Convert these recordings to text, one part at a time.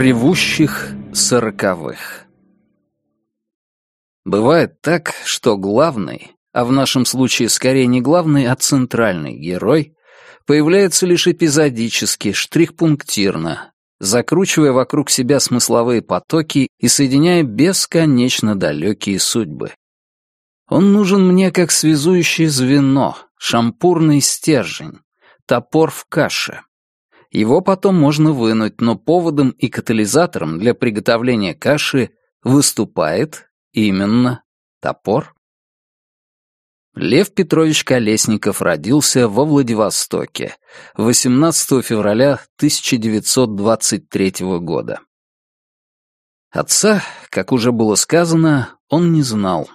Ревущих сороковых Бывает так, что главный, а в нашем случае скорее не главный, а центральный герой, появляется лишь эпизодически, штрих-пунктирно, закручивая вокруг себя смысловые потоки и соединяя бесконечно далекие судьбы. Он нужен мне как связующее звено, шампурный стержень, топор в каше. Его потом можно вынуть, но поводом и катализатором для приготовления каши выступает именно топор. Лев Петрович Колесников родился во Владивостоке 18 февраля 1923 года. Отца, как уже было сказано, он не знал.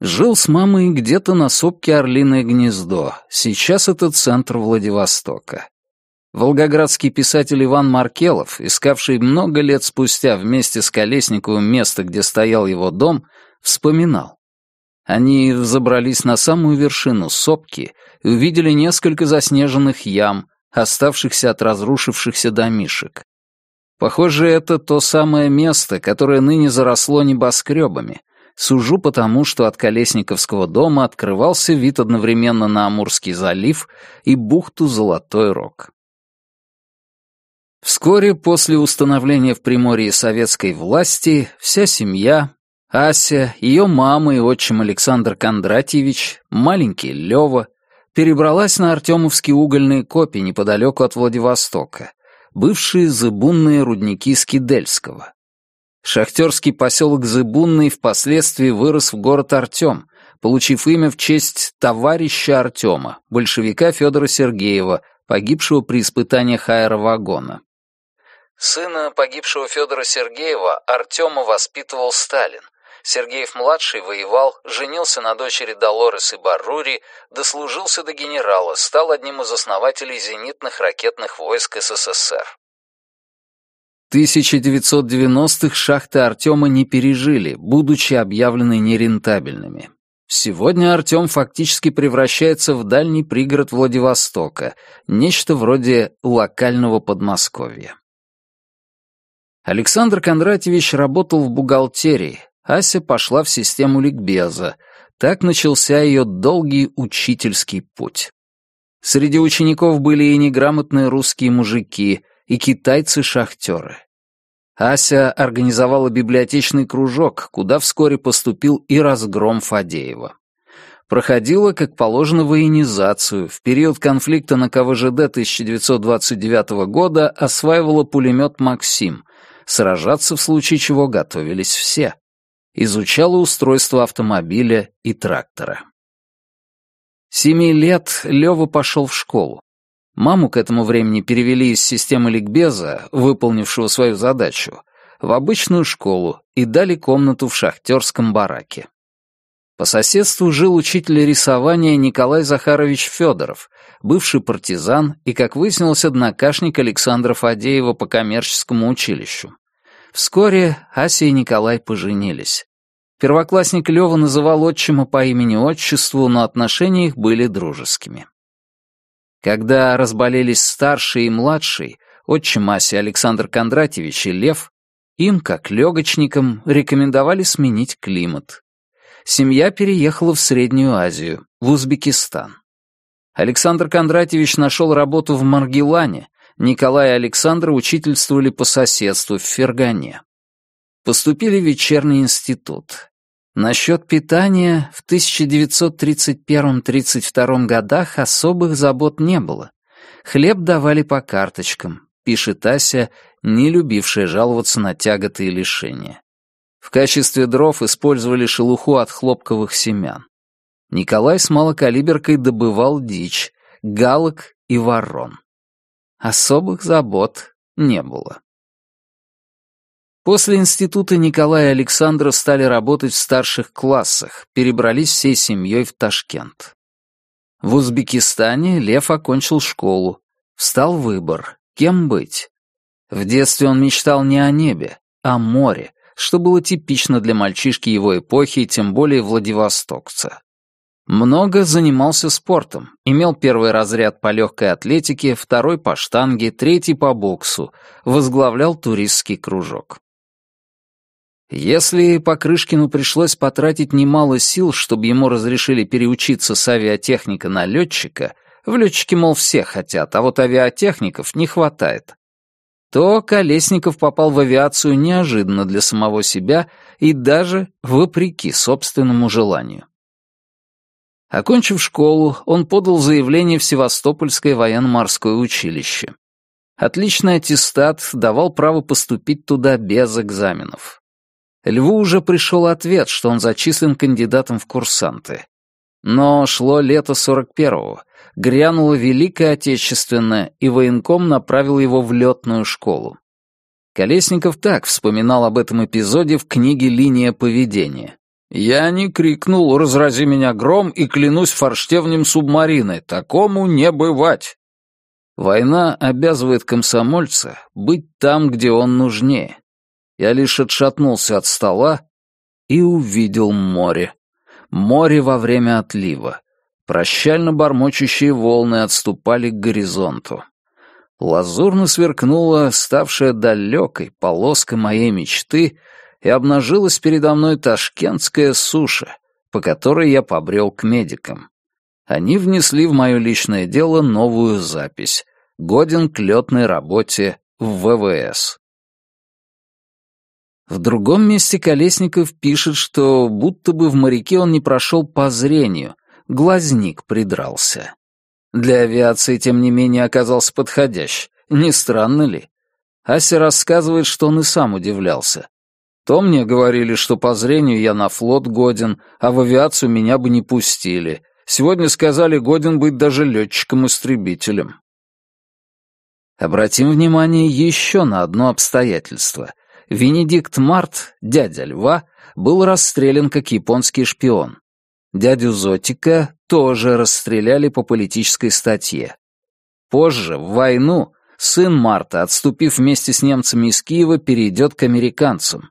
Жил с мамой где-то на сопке Орлиное гнездо, сейчас это центр Владивостока. Волгоградский писатель Иван Маркелов, искавший много лет спустя вместе с Колесниковым место, где стоял его дом, вспоминал. Они взобрались на самую вершину сопки и увидели несколько заснеженных ям, оставшихся от разрушившихся домишек. Похоже, это то самое место, которое ныне заросло небоскребами. Сужу потому, что от Колесниковского дома открывался вид одновременно на Амурский залив и бухту Золотой Рог. Вскоре после установления в Приморье советской власти вся семья, Ася, ее мама и отчим Александр Кондратьевич, маленький Лева, перебралась на Артемовские угольные копи неподалеку от Владивостока, бывшие зыбунные рудники Скидельского. Шахтерский поселок Зыбунный впоследствии вырос в город Артем, получив имя в честь товарища Артема, большевика Федора Сергеева, погибшего при испытаниях аэровагона. Сына погибшего Федора Сергеева Артема воспитывал Сталин. Сергеев-младший воевал, женился на дочери Долорес и Баррури, дослужился до генерала, стал одним из основателей зенитных ракетных войск СССР. 1990-х шахты Артема не пережили, будучи объявлены нерентабельными. Сегодня Артем фактически превращается в дальний пригород Владивостока, нечто вроде локального Подмосковья. Александр Кондратьевич работал в бухгалтерии, Ася пошла в систему ликбеза. Так начался ее долгий учительский путь. Среди учеников были и неграмотные русские мужики, и китайцы-шахтеры. Ася организовала библиотечный кружок, куда вскоре поступил и разгром Фадеева. Проходила, как положено, военизацию. В период конфликта на КВЖД 1929 года осваивала пулемет «Максим», Сражаться в случае чего готовились все. Изучала устройство автомобиля и трактора. Семи лет Лёва пошел в школу. Маму к этому времени перевели из системы ликбеза, выполнившего свою задачу, в обычную школу и дали комнату в шахтерском бараке. По соседству жил учитель рисования Николай Захарович Федоров, бывший партизан и, как выяснилось, однокашник Александра Фадеева по коммерческому училищу. Вскоре Ася и Николай поженились. Первоклассник Лёва называл отчима по имени-отчеству, но отношения их были дружескими. Когда разболелись старший и младший, отчим Аси Александр Кондратьевич и Лев, им, как легочникам, рекомендовали сменить климат семья переехала в Среднюю Азию, в Узбекистан. Александр Кондратьевич нашел работу в Маргилане, Николай и Александр учительствовали по соседству в Фергане. Поступили в вечерний институт. Насчет питания в 1931-32 годах особых забот не было. Хлеб давали по карточкам, пишет Ася, не любившая жаловаться на тяготы и лишения. В качестве дров использовали шелуху от хлопковых семян. Николай с малокалиберкой добывал дичь, галок и ворон. Особых забот не было. После института Николай и Александра стали работать в старших классах, перебрались всей семьей в Ташкент. В Узбекистане Лев окончил школу. Встал выбор, кем быть. В детстве он мечтал не о небе, а о море, что было типично для мальчишки его эпохи, тем более Владивостокца. Много занимался спортом, имел первый разряд по легкой атлетике, второй по штанге, третий по боксу, возглавлял туристский кружок. Если Покрышкину пришлось потратить немало сил, чтобы ему разрешили переучиться с авиатехника на летчика, в летчике, мол, все хотят, а вот авиатехников не хватает, то Колесников попал в авиацию неожиданно для самого себя и даже вопреки собственному желанию. Окончив школу, он подал заявление в Севастопольское военно-морское училище. Отличный аттестат давал право поступить туда без экзаменов. Льву уже пришел ответ, что он зачислен кандидатом в курсанты. Но шло лето 41-го, грянула Великая Отечественная, и военком направил его в летную школу. Колесников так вспоминал об этом эпизоде в книге «Линия поведения». «Я не крикнул «разрази меня гром» и клянусь форштевнем субмарины. Такому не бывать!» Война обязывает комсомольца быть там, где он нужнее. Я лишь отшатнулся от стола и увидел море. Море во время отлива. Прощально бормочущие волны отступали к горизонту. Лазурно сверкнула ставшая далекой полоска моей мечты и обнажилась передо мной ташкентская суша, по которой я побрел к медикам. Они внесли в мое личное дело новую запись. Годен к летной работе в ВВС. В другом месте Колесников пишет, что будто бы в моряке он не прошел по зрению, глазник придрался. Для авиации, тем не менее, оказался подходящ. Не странно ли? Ася рассказывает, что он и сам удивлялся. То мне говорили, что по зрению я на флот годен, а в авиацию меня бы не пустили. Сегодня сказали, годен быть даже летчиком-истребителем. Обратим внимание еще на одно обстоятельство — Венедикт Март, дядя Льва, был расстрелян как японский шпион. Дядю Зотика тоже расстреляли по политической статье. Позже, в войну, сын Марта, отступив вместе с немцами из Киева, перейдет к американцам.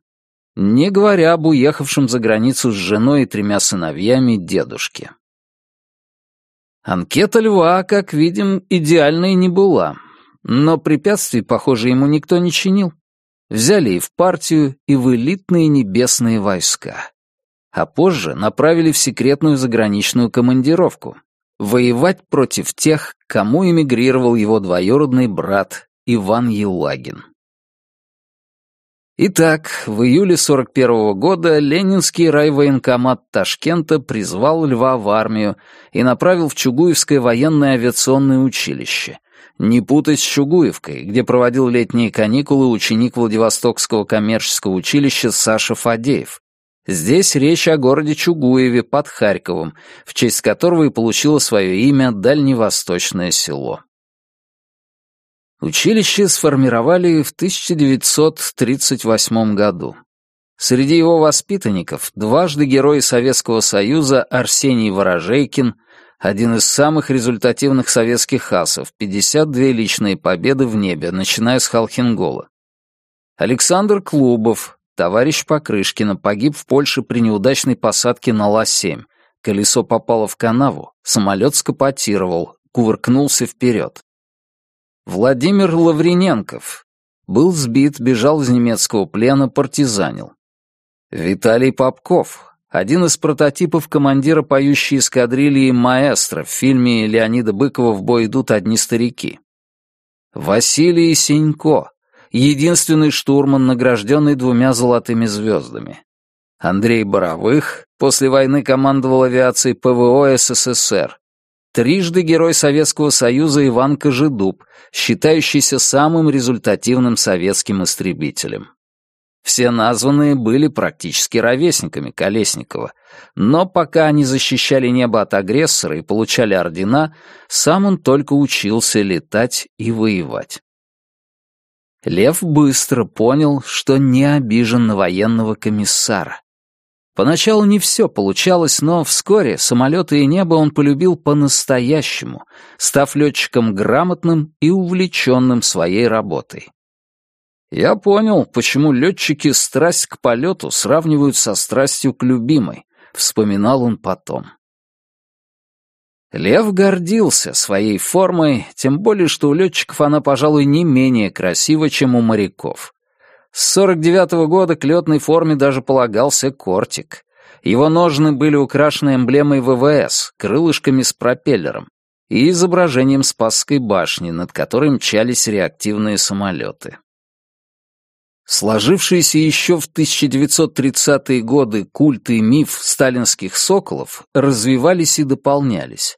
Не говоря об уехавшем за границу с женой и тремя сыновьями дедушке. Анкета Льва, как видим, идеальной не была, но препятствий, похоже, ему никто не чинил взяли и в партию, и в элитные небесные войска. А позже направили в секретную заграничную командировку воевать против тех, кому эмигрировал его двоюродный брат Иван Елагин. Итак, в июле 41 -го года Ленинский райвоенкомат Ташкента призвал Льва в армию и направил в Чугуевское военное авиационное училище, не путать с Чугуевкой, где проводил летние каникулы ученик Владивостокского коммерческого училища Саша Фадеев. Здесь речь о городе Чугуеве под Харьковом, в честь которого и получило свое имя Дальневосточное село. Училище сформировали в 1938 году. Среди его воспитанников дважды герой Советского Союза Арсений Ворожейкин, один из самых результативных советских асов, 52 личные победы в небе, начиная с Халхингола. Александр Клубов, товарищ Покрышкина, погиб в Польше при неудачной посадке на Ла-7. Колесо попало в канаву, самолет скопотировал, кувыркнулся вперед. Владимир Лаврененков был сбит, бежал из немецкого плена, партизанил. Виталий Попков, один из прототипов командира поющей эскадрильи «Маэстро» в фильме Леонида Быкова «В бой идут одни старики». Василий Синько, единственный штурман, награжденный двумя золотыми звездами. Андрей Боровых после войны командовал авиацией ПВО СССР. Трижды Герой Советского Союза Иван Кожедуб, считающийся самым результативным советским истребителем. Все названные были практически ровесниками Колесникова, но пока они защищали небо от агрессора и получали ордена, сам он только учился летать и воевать. Лев быстро понял, что не обижен на военного комиссара. Поначалу не все получалось, но вскоре самолеты и небо он полюбил по-настоящему, став летчиком грамотным и увлеченным своей работой. Я понял, почему летчики страсть к полету сравнивают со страстью к любимой, вспоминал он потом. Лев гордился своей формой, тем более, что у летчиков она, пожалуй, не менее красива, чем у моряков. С 49-го года к летной форме даже полагался кортик. Его ножны были украшены эмблемой ВВС, крылышками с пропеллером и изображением Спасской башни, над которой мчались реактивные самолеты. Сложившиеся еще в 1930-е годы культ и миф сталинских соколов развивались и дополнялись.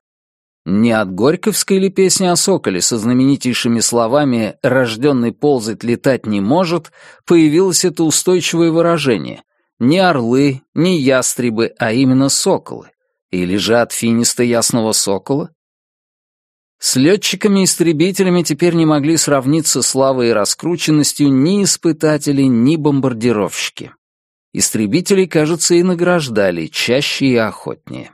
Не от Горьковской ли песни о соколе со знаменитейшими словами «рожденный ползать летать не может» появилось это устойчивое выражение не орлы, не ястребы, а именно соколы. Или же от финиста ясного сокола? С летчиками-истребителями теперь не могли сравниться славой и раскрученностью ни испытатели, ни бомбардировщики. Истребителей, кажется, и награждали чаще и охотнее.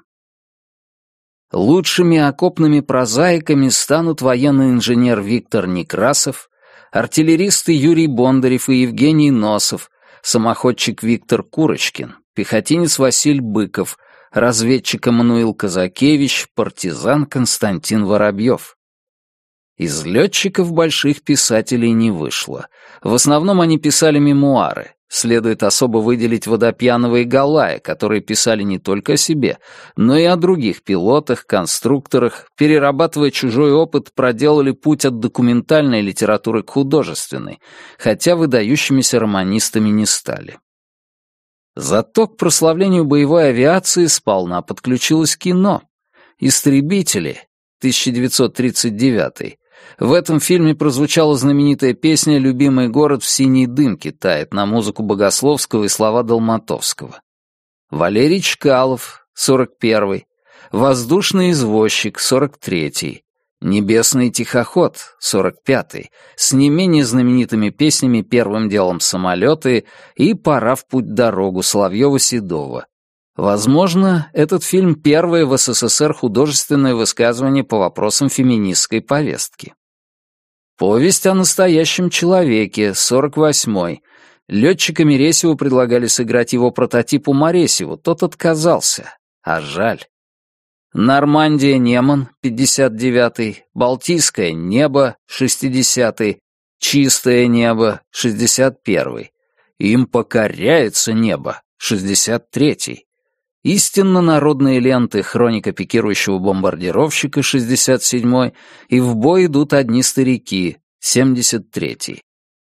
Лучшими окопными прозаиками станут военный инженер Виктор Некрасов, артиллеристы Юрий Бондарев и Евгений Носов, самоходчик Виктор Курочкин, пехотинец Василь Быков, разведчик Эммануил Казакевич, партизан Константин Воробьев. Из летчиков больших писателей не вышло. В основном они писали мемуары. Следует особо выделить Водопьянова и Галая, которые писали не только о себе, но и о других пилотах, конструкторах, перерабатывая чужой опыт, проделали путь от документальной литературы к художественной, хотя выдающимися романистами не стали. Зато к прославлению боевой авиации сполна подключилось кино. «Истребители» 1939 в этом фильме прозвучала знаменитая песня «Любимый город в синей дымке тает» на музыку Богословского и слова Долматовского. Валерий Чкалов, 41-й. «Воздушный извозчик», 43-й. «Небесный тихоход», 45-й, с не менее знаменитыми песнями «Первым делом самолеты» и «Пора в путь дорогу» Соловьева-Седова. Возможно, этот фильм — первое в СССР художественное высказывание по вопросам феминистской повестки. Повесть о настоящем человеке, 48-й. Летчика Мересеву предлагали сыграть его прототипу Моресеву, тот отказался. А жаль. Нормандия Неман, 59-й. Балтийское небо, 60-й. Чистое небо, 61-й. Им покоряется небо, 63-й. Истинно народные ленты «Хроника пикирующего бомбардировщика» 67-й и «В бой идут одни старики» 73-й.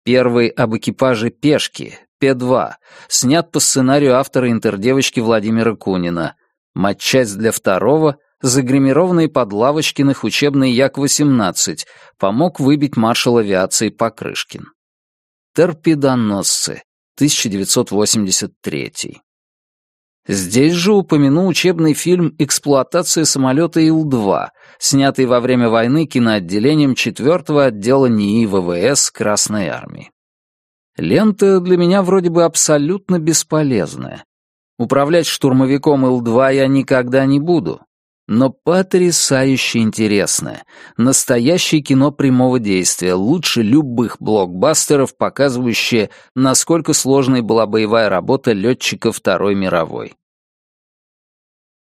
Первый об экипаже «Пешки» П-2 снят по сценарию автора интердевочки Владимира Кунина. Матчасть для второго загримированный под Лавочкиных учебный Як-18 помог выбить маршал авиации Покрышкин. Торпедоносцы 1983 Здесь же упомяну учебный фильм «Эксплуатация самолета Ил-2», снятый во время войны киноотделением 4-го отдела НИИ ВВС Красной Армии. Лента для меня вроде бы абсолютно бесполезная. Управлять штурмовиком Ил-2 я никогда не буду. Но потрясающе интересное. Настоящее кино прямого действия, лучше любых блокбастеров, показывающее, насколько сложной была боевая работа летчиков Второй мировой.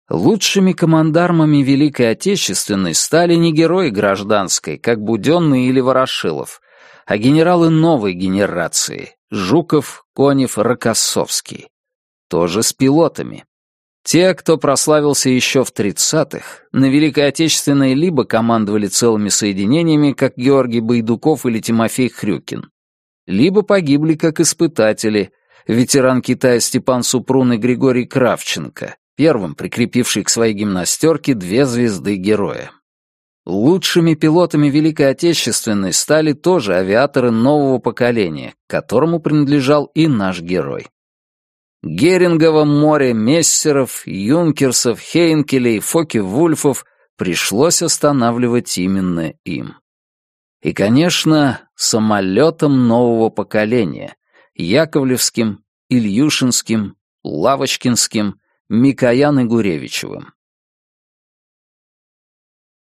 Лучшими командармами Великой Отечественной стали не герои гражданской, как Буденный или Ворошилов, а генералы новой генерации — Жуков, Конев, Рокоссовский. Тоже с пилотами. Те, кто прославился еще в 30-х, на Великой Отечественной либо командовали целыми соединениями, как Георгий Байдуков или Тимофей Хрюкин, либо погибли как испытатели, ветеран Китая Степан Супрун и Григорий Кравченко, первым прикрепивший к своей гимнастерке две звезды героя. Лучшими пилотами Великой Отечественной стали тоже авиаторы нового поколения, которому принадлежал и наш герой. Герингово море Мессеров, Юнкерсов, Хейнкелей, Фоки-Вульфов пришлось останавливать именно им. И, конечно, самолетом нового поколения — Яковлевским, Ильюшинским, Лавочкинским, Микоян и Гуревичевым.